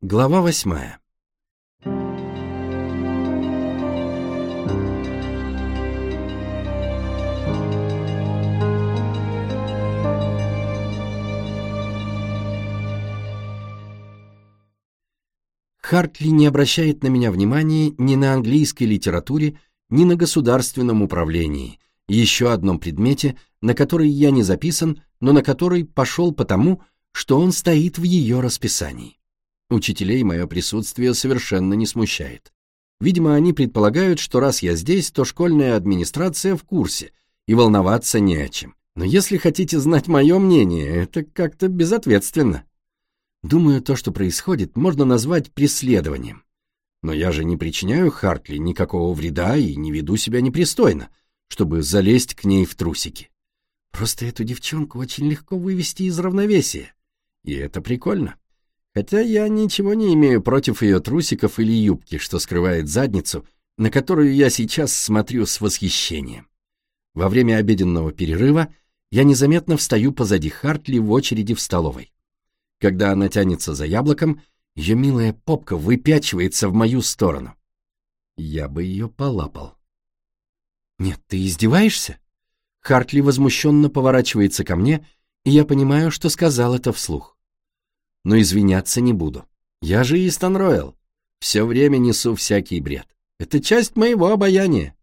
Глава восьмая. Хартли не обращает на меня внимания ни на английской литературе, ни на государственном управлении, еще одном предмете, на который я не записан, но на который пошел потому, что он стоит в ее расписании. Учителей мое присутствие совершенно не смущает. Видимо, они предполагают, что раз я здесь, то школьная администрация в курсе, и волноваться не о чем. Но если хотите знать мое мнение, это как-то безответственно. Думаю, то, что происходит, можно назвать преследованием. Но я же не причиняю Хартли никакого вреда и не веду себя непристойно, чтобы залезть к ней в трусики. Просто эту девчонку очень легко вывести из равновесия. И это прикольно. Хотя я ничего не имею против ее трусиков или юбки, что скрывает задницу, на которую я сейчас смотрю с восхищением. Во время обеденного перерыва я незаметно встаю позади Хартли в очереди в столовой. Когда она тянется за яблоком, ее милая попка выпячивается в мою сторону. Я бы ее полапал. «Нет, ты издеваешься?» Хартли возмущенно поворачивается ко мне, и я понимаю, что сказал это вслух но извиняться не буду. Я же Истон Ройл. Все время несу всякий бред. Это часть моего обаяния.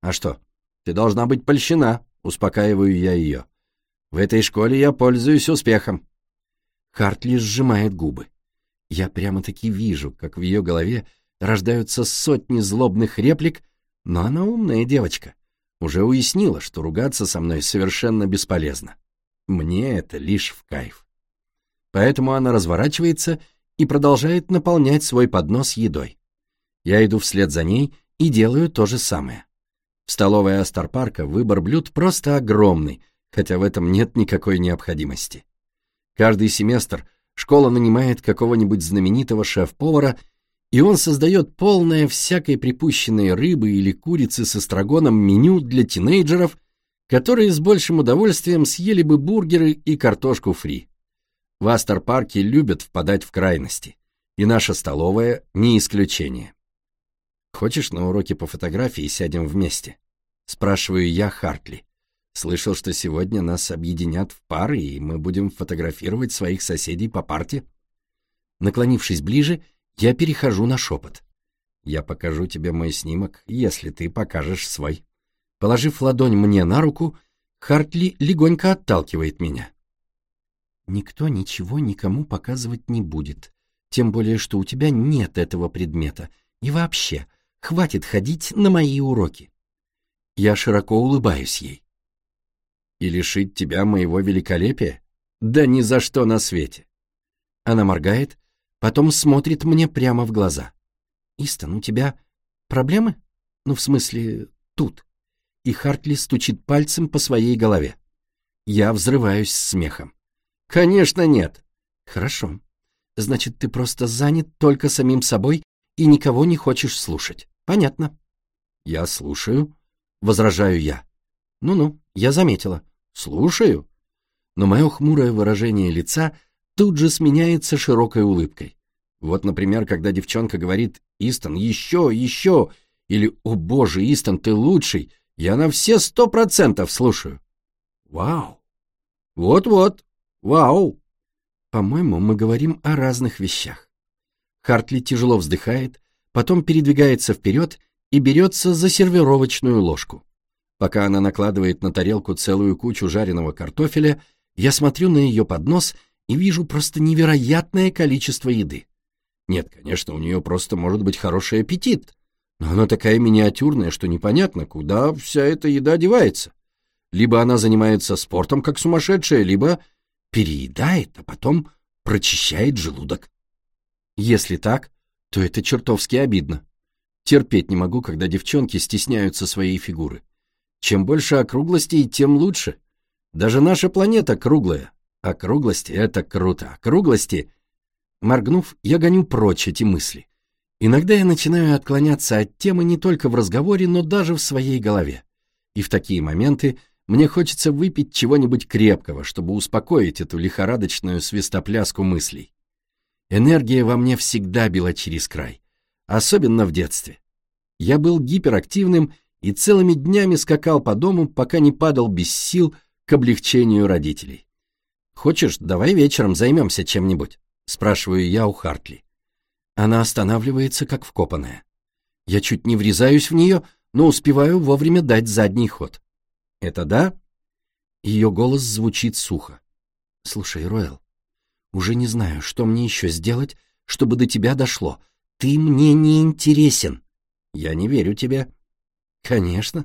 А что, ты должна быть польщена, успокаиваю я ее. В этой школе я пользуюсь успехом. Хартли сжимает губы. Я прямо-таки вижу, как в ее голове рождаются сотни злобных реплик, но она умная девочка. Уже уяснила, что ругаться со мной совершенно бесполезно. Мне это лишь в кайф. Поэтому она разворачивается и продолжает наполнять свой поднос едой. Я иду вслед за ней и делаю то же самое. В столовой Астарпарка выбор блюд просто огромный, хотя в этом нет никакой необходимости. Каждый семестр школа нанимает какого-нибудь знаменитого шеф-повара, и он создает полное всякой припущенной рыбы или курицы с эстрагоном меню для тинейджеров, которые с большим удовольствием съели бы бургеры и картошку фри. В Астер-парке любят впадать в крайности, и наша столовая не исключение. «Хочешь, на уроке по фотографии сядем вместе?» Спрашиваю я Хартли. Слышал, что сегодня нас объединят в пары, и мы будем фотографировать своих соседей по парте. Наклонившись ближе, я перехожу на шепот. Я покажу тебе мой снимок, если ты покажешь свой. Положив ладонь мне на руку, Хартли легонько отталкивает меня. Никто ничего никому показывать не будет, тем более, что у тебя нет этого предмета. И вообще, хватит ходить на мои уроки. Я широко улыбаюсь ей. И лишить тебя моего великолепия? Да ни за что на свете. Она моргает, потом смотрит мне прямо в глаза. Истон, у тебя проблемы? Ну, в смысле, тут. И Хартли стучит пальцем по своей голове. Я взрываюсь смехом. Конечно, нет. Хорошо. Значит, ты просто занят только самим собой и никого не хочешь слушать. Понятно. Я слушаю, возражаю я. Ну-ну, я заметила. Слушаю. Но мое хмурое выражение лица тут же сменяется широкой улыбкой. Вот, например, когда девчонка говорит «Истон, еще, еще!» или «О боже, Истон, ты лучший!» я на все сто процентов слушаю. Вау! Вот-вот, Вау! По-моему, мы говорим о разных вещах. Хартли тяжело вздыхает, потом передвигается вперед и берется за сервировочную ложку. Пока она накладывает на тарелку целую кучу жареного картофеля, я смотрю на ее поднос и вижу просто невероятное количество еды. Нет, конечно, у нее просто может быть хороший аппетит, но она такая миниатюрная, что непонятно, куда вся эта еда девается. Либо она занимается спортом как сумасшедшая, либо переедает, а потом прочищает желудок. Если так, то это чертовски обидно. Терпеть не могу, когда девчонки стесняются своей фигуры. Чем больше округлостей, тем лучше. Даже наша планета круглая. Округлости — это круто. Округлости... Моргнув, я гоню прочь эти мысли. Иногда я начинаю отклоняться от темы не только в разговоре, но даже в своей голове. И в такие моменты мне хочется выпить чего-нибудь крепкого, чтобы успокоить эту лихорадочную свистопляску мыслей. Энергия во мне всегда била через край, особенно в детстве. Я был гиперактивным и целыми днями скакал по дому, пока не падал без сил к облегчению родителей. «Хочешь, давай вечером займемся чем-нибудь?» — спрашиваю я у Хартли. Она останавливается, как вкопанная. Я чуть не врезаюсь в нее, но успеваю вовремя дать задний ход. «Это да?» Ее голос звучит сухо. «Слушай, Ройл, уже не знаю, что мне еще сделать, чтобы до тебя дошло. Ты мне не интересен. Я не верю тебе. Конечно.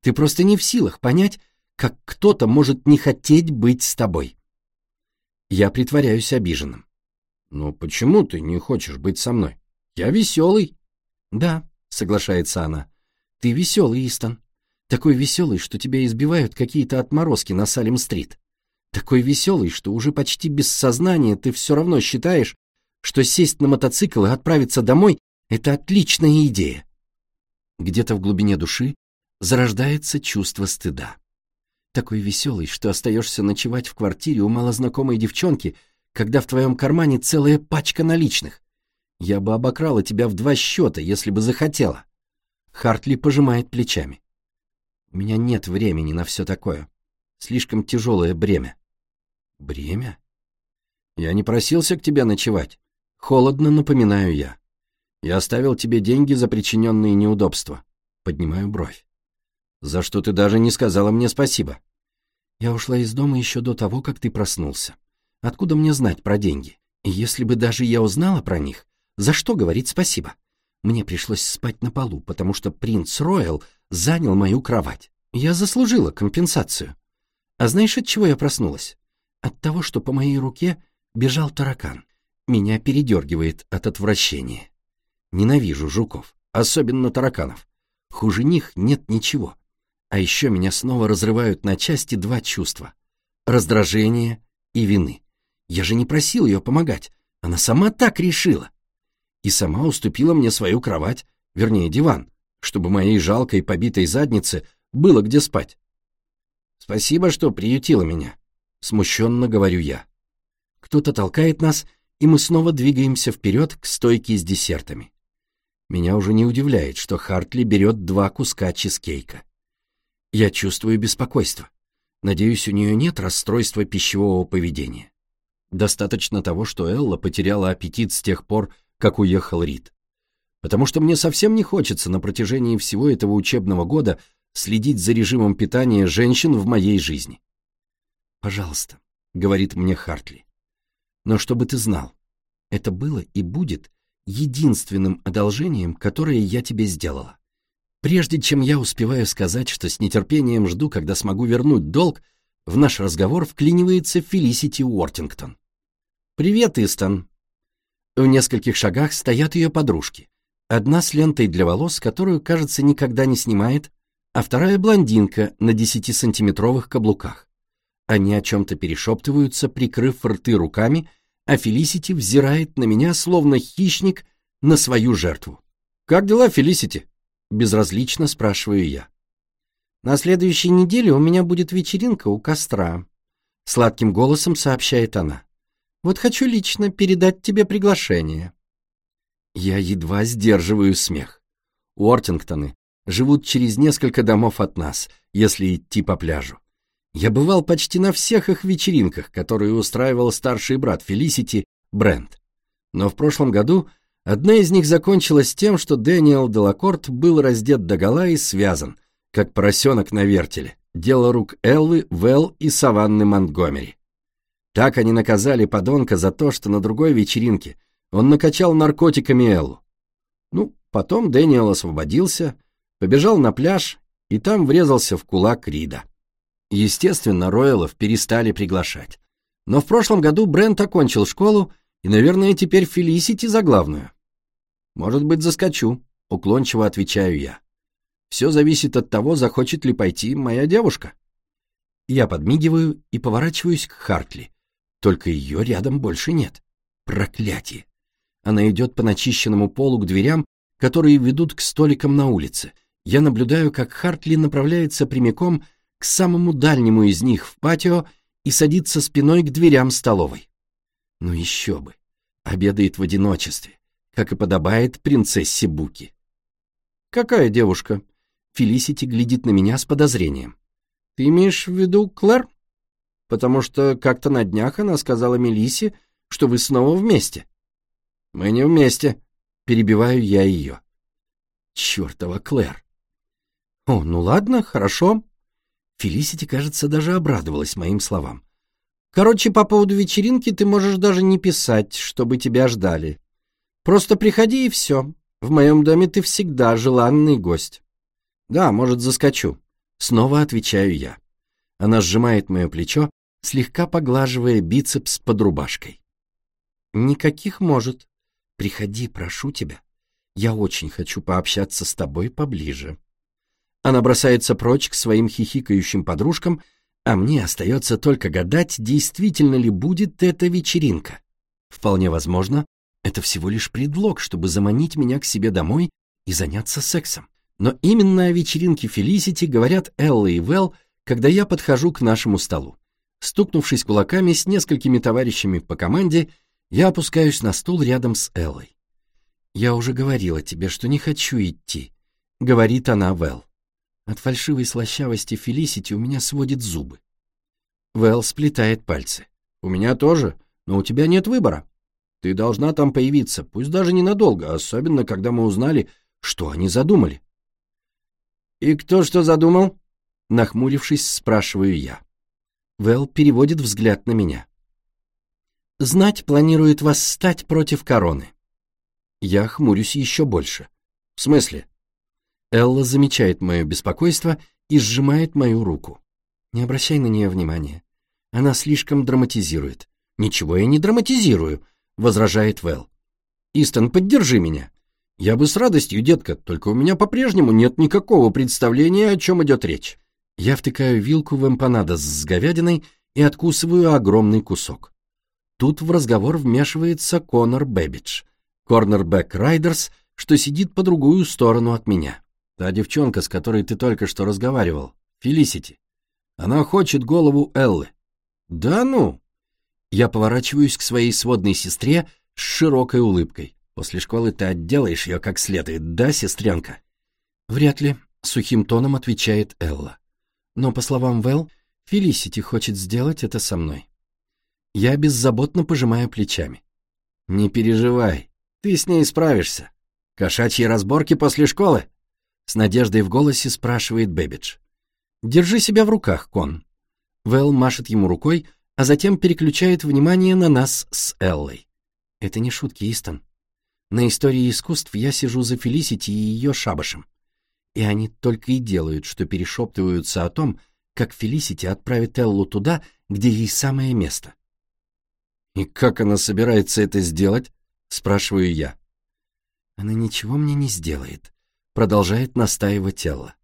Ты просто не в силах понять, как кто-то может не хотеть быть с тобой. Я притворяюсь обиженным. «Ну почему ты не хочешь быть со мной? Я веселый». «Да», — соглашается она. «Ты веселый, Истон. Такой веселый, что тебя избивают какие-то отморозки на Салем-стрит. Такой веселый, что уже почти без сознания ты все равно считаешь, что сесть на мотоцикл и отправиться домой — это отличная идея». Где-то в глубине души зарождается чувство стыда. Такой веселый, что остаешься ночевать в квартире у малознакомой девчонки — когда в твоем кармане целая пачка наличных. Я бы обокрала тебя в два счета, если бы захотела. Хартли пожимает плечами. У меня нет времени на все такое. Слишком тяжелое бремя. Бремя? Я не просился к тебе ночевать. Холодно напоминаю я. Я оставил тебе деньги за причиненные неудобства. Поднимаю бровь. За что ты даже не сказала мне спасибо? Я ушла из дома еще до того, как ты проснулся. Откуда мне знать про деньги? И если бы даже я узнала про них, за что говорить спасибо? Мне пришлось спать на полу, потому что принц Роyal занял мою кровать. Я заслужила компенсацию. А знаешь, от чего я проснулась? От того, что по моей руке бежал таракан. Меня передергивает от отвращения. Ненавижу жуков, особенно тараканов. Хуже них нет ничего. А еще меня снова разрывают на части два чувства — раздражение и вины. Я же не просил ее помогать. Она сама так решила. И сама уступила мне свою кровать, вернее, диван, чтобы моей жалкой побитой заднице было где спать. Спасибо, что приютила меня, смущенно говорю я. Кто-то толкает нас, и мы снова двигаемся вперед к стойке с десертами. Меня уже не удивляет, что Хартли берет два куска чизкейка. Я чувствую беспокойство. Надеюсь, у нее нет расстройства пищевого поведения. Достаточно того, что Элла потеряла аппетит с тех пор, как уехал Рид. Потому что мне совсем не хочется на протяжении всего этого учебного года следить за режимом питания женщин в моей жизни. «Пожалуйста», — говорит мне Хартли. «Но чтобы ты знал, это было и будет единственным одолжением, которое я тебе сделала. Прежде чем я успеваю сказать, что с нетерпением жду, когда смогу вернуть долг, в наш разговор вклинивается Фелисити Уортингтон. «Привет, Истон!» В нескольких шагах стоят ее подружки. Одна с лентой для волос, которую, кажется, никогда не снимает, а вторая блондинка на десятисантиметровых каблуках. Они о чем-то перешептываются, прикрыв рты руками, а Фелисити взирает на меня, словно хищник, на свою жертву. «Как дела, Фелисити?» — безразлично спрашиваю я. «На следующей неделе у меня будет вечеринка у костра», — сладким голосом сообщает она. Вот хочу лично передать тебе приглашение». Я едва сдерживаю смех. Уортингтоны живут через несколько домов от нас, если идти по пляжу. Я бывал почти на всех их вечеринках, которые устраивал старший брат Фелисити, Брент. Но в прошлом году одна из них закончилась тем, что Дэниел Делакорт был раздет догола и связан, как поросенок на вертеле, дело рук Эллы, Вэл и Саванны Монтгомери. Так они наказали подонка за то, что на другой вечеринке он накачал наркотиками Эллу. Ну, потом Дэниел освободился, побежал на пляж и там врезался в кулак Рида. Естественно, Ройлов перестали приглашать. Но в прошлом году Брент окончил школу, и, наверное, теперь Фелисити за главную. «Может быть, заскочу», — уклончиво отвечаю я. «Все зависит от того, захочет ли пойти моя девушка». Я подмигиваю и поворачиваюсь к Хартли, только ее рядом больше нет. Проклятие! Она идет по начищенному полу к дверям, которые ведут к столикам на улице. Я наблюдаю, как Хартли направляется прямиком к самому дальнему из них в патио и садится спиной к дверям столовой. Ну еще бы. обедает в одиночестве, как и подобает принцессе Буки. «Какая девушка?» Фелисити глядит на меня с подозрением. «Ты имеешь в виду Клэр? Потому что как-то на днях она сказала Мелиссе, что вы снова вместе». «Мы не вместе», — перебиваю я ее. «Чертова Клэр». «О, ну ладно, хорошо». Фелисити, кажется, даже обрадовалась моим словам. «Короче, по поводу вечеринки ты можешь даже не писать, чтобы тебя ждали. Просто приходи и все. В моем доме ты всегда желанный гость». «Да, может, заскочу». Снова отвечаю я. Она сжимает мое плечо, слегка поглаживая бицепс под рубашкой. «Никаких может. Приходи, прошу тебя. Я очень хочу пообщаться с тобой поближе». Она бросается прочь к своим хихикающим подружкам, а мне остается только гадать, действительно ли будет эта вечеринка. Вполне возможно, это всего лишь предлог, чтобы заманить меня к себе домой и заняться сексом. Но именно о вечеринке Фелисити говорят Элла и Вэл, когда я подхожу к нашему столу. Стукнувшись кулаками с несколькими товарищами по команде, я опускаюсь на стул рядом с Эллой. «Я уже говорила тебе, что не хочу идти», — говорит она Вэл. От фальшивой слащавости Фелисити у меня сводит зубы. Вэл сплетает пальцы. «У меня тоже, но у тебя нет выбора. Ты должна там появиться, пусть даже ненадолго, особенно когда мы узнали, что они задумали». «И кто что задумал?» Нахмурившись, спрашиваю я. Вэл переводит взгляд на меня. «Знать планирует восстать против короны». Я хмурюсь еще больше. «В смысле?» Элла замечает мое беспокойство и сжимает мою руку. Не обращай на нее внимания. Она слишком драматизирует. «Ничего я не драматизирую», — возражает Вэл. «Истон, поддержи меня». «Я бы с радостью, детка, только у меня по-прежнему нет никакого представления, о чем идет речь». Я втыкаю вилку в эмпанадос с говядиной и откусываю огромный кусок. Тут в разговор вмешивается Конор Бэбидж, корнербэк Райдерс, что сидит по другую сторону от меня. Та девчонка, с которой ты только что разговаривал, Фелисити. Она хочет голову Эллы. Да ну? Я поворачиваюсь к своей сводной сестре с широкой улыбкой. После школы ты отделаешь ее как следует, да, сестренка? Вряд ли, сухим тоном отвечает Элла. Но, по словам Вэл, Фелисити хочет сделать это со мной. Я беззаботно пожимаю плечами. Не переживай, ты с ней справишься. Кошачьи разборки после школы? С надеждой в голосе спрашивает Бэбидж. «Держи себя в руках, Кон». Вэл машет ему рукой, а затем переключает внимание на нас с Эллой. Это не шутки, Истон. На истории искусств я сижу за Фелисити и ее шабашем. И они только и делают, что перешептываются о том, как Фелисити отправит Эллу туда, где ей самое место. «И как она собирается это сделать?» — спрашиваю я. «Она ничего мне не сделает», Продолжает настаивать тело.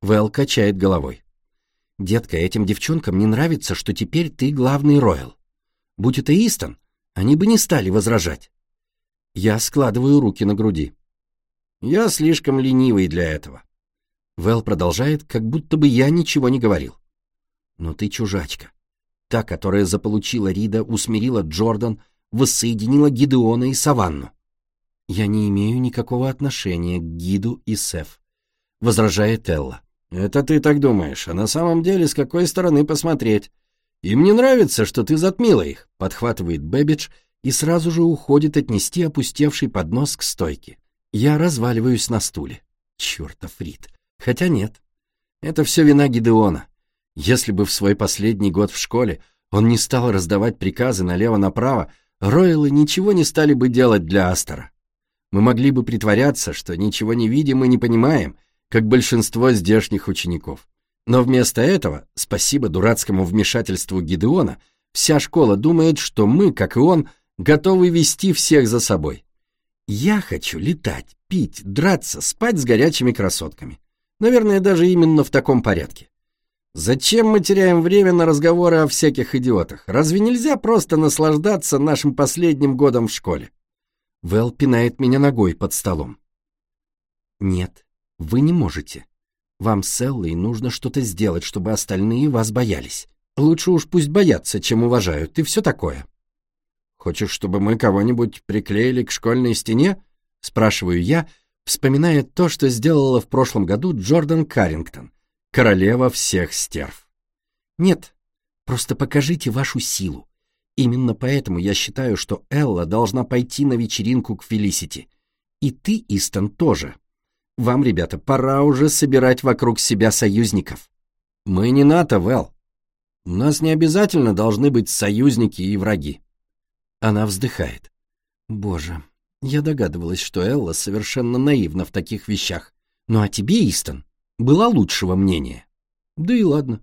Вэл качает головой. «Детка, этим девчонкам не нравится, что теперь ты главный Ройл. Будь это Истон, они бы не стали возражать». Я складываю руки на груди. «Я слишком ленивый для этого». Вэл продолжает, как будто бы я ничего не говорил. «Но ты чужачка. Та, которая заполучила Рида, усмирила Джордан, воссоединила Гидеона и Саванну. «Я не имею никакого отношения к гиду и Сеф», — возражает Элла. «Это ты так думаешь, а на самом деле с какой стороны посмотреть? Им не нравится, что ты затмила их», — подхватывает Бэбидж и сразу же уходит отнести опустевший поднос к стойке. Я разваливаюсь на стуле. Чёртов Рид. Хотя нет. Это все вина Гидеона. Если бы в свой последний год в школе он не стал раздавать приказы налево-направо, Ройлы ничего не стали бы делать для Астера. Мы могли бы притворяться, что ничего не видим и не понимаем, как большинство здешних учеников. Но вместо этого, спасибо дурацкому вмешательству Гидеона, вся школа думает, что мы, как и он, готовы вести всех за собой. Я хочу летать, пить, драться, спать с горячими красотками. Наверное, даже именно в таком порядке. Зачем мы теряем время на разговоры о всяких идиотах? Разве нельзя просто наслаждаться нашим последним годом в школе? Вэл пинает меня ногой под столом. «Нет, вы не можете. Вам с Эллой нужно что-то сделать, чтобы остальные вас боялись. Лучше уж пусть боятся, чем уважают, и все такое». Хочешь, чтобы мы кого-нибудь приклеили к школьной стене? Спрашиваю я, вспоминая то, что сделала в прошлом году Джордан Каррингтон, королева всех стерв. Нет, просто покажите вашу силу. Именно поэтому я считаю, что Элла должна пойти на вечеринку к Фелисити. И ты, Истон, тоже. Вам, ребята, пора уже собирать вокруг себя союзников. Мы не НАТО, Вэл. У нас не обязательно должны быть союзники и враги. Она вздыхает. Боже, я догадывалась, что Элла совершенно наивна в таких вещах. Ну а тебе, Истон, было лучшего мнения. Да и ладно.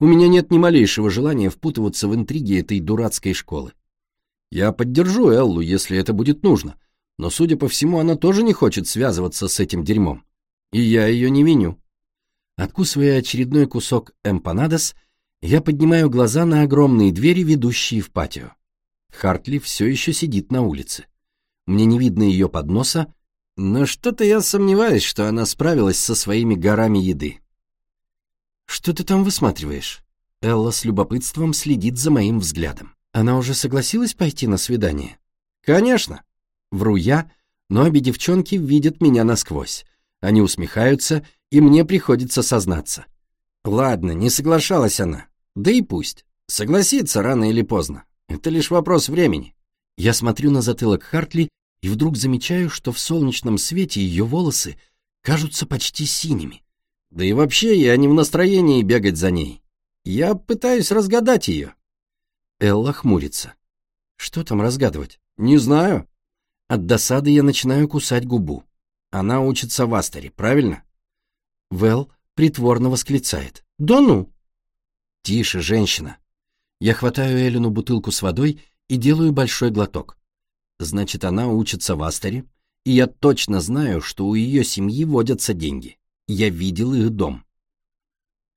У меня нет ни малейшего желания впутываться в интриги этой дурацкой школы. Я поддержу Эллу, если это будет нужно, но, судя по всему, она тоже не хочет связываться с этим дерьмом. И я ее не виню. Откусывая очередной кусок эмпанадос, я поднимаю глаза на огромные двери, ведущие в патио. Хартли все еще сидит на улице. Мне не видно ее подноса, но что-то я сомневаюсь, что она справилась со своими горами еды. «Что ты там высматриваешь?» Элла с любопытством следит за моим взглядом. Она уже согласилась пойти на свидание? «Конечно!» Вру я, но обе девчонки видят меня насквозь. Они усмехаются, и мне приходится сознаться. Ладно, не соглашалась она. Да и пусть. Согласится рано или поздно. Это лишь вопрос времени. Я смотрю на затылок Хартли и вдруг замечаю, что в солнечном свете ее волосы кажутся почти синими. Да и вообще я не в настроении бегать за ней. Я пытаюсь разгадать ее. Элла хмурится. Что там разгадывать? Не знаю. От досады я начинаю кусать губу. Она учится в Астере, правильно? Вэл притворно восклицает. Да ну! Тише, женщина. Я хватаю Эллину бутылку с водой и делаю большой глоток. Значит, она учится в Астере, и я точно знаю, что у ее семьи водятся деньги. Я видел их дом.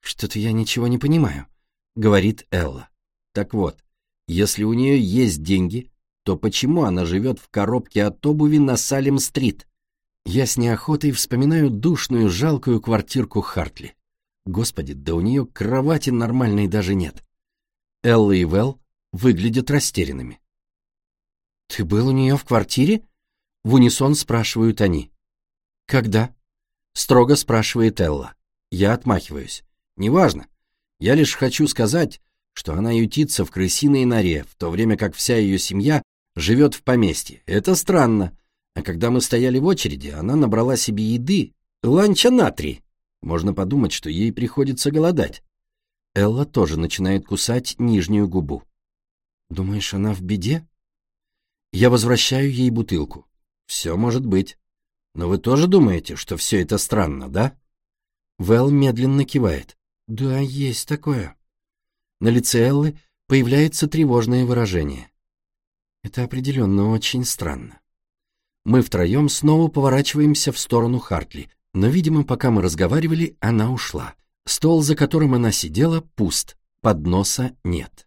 «Что-то я ничего не понимаю», — говорит Элла. «Так вот, если у нее есть деньги, то почему она живет в коробке от обуви на Салем-стрит?» Я с неохотой вспоминаю душную, жалкую квартирку Хартли. Господи, да у нее кровати нормальной даже нет. Элла и Вэл выглядят растерянными. «Ты был у нее в квартире?» В унисон спрашивают они. «Когда?» Строго спрашивает Элла. Я отмахиваюсь. «Неважно. Я лишь хочу сказать, что она ютится в крысиной норе, в то время как вся ее семья живет в поместье. Это странно. А когда мы стояли в очереди, она набрала себе еды, ланча на три. Можно подумать, что ей приходится голодать. Элла тоже начинает кусать нижнюю губу. «Думаешь, она в беде?» Я возвращаю ей бутылку. «Все может быть. Но вы тоже думаете, что все это странно, да?» Вэл медленно кивает. «Да, есть такое». На лице Эллы появляется тревожное выражение. Это определенно очень странно. Мы втроем снова поворачиваемся в сторону Хартли, но, видимо, пока мы разговаривали, она ушла. Стол, за которым она сидела, пуст, подноса нет.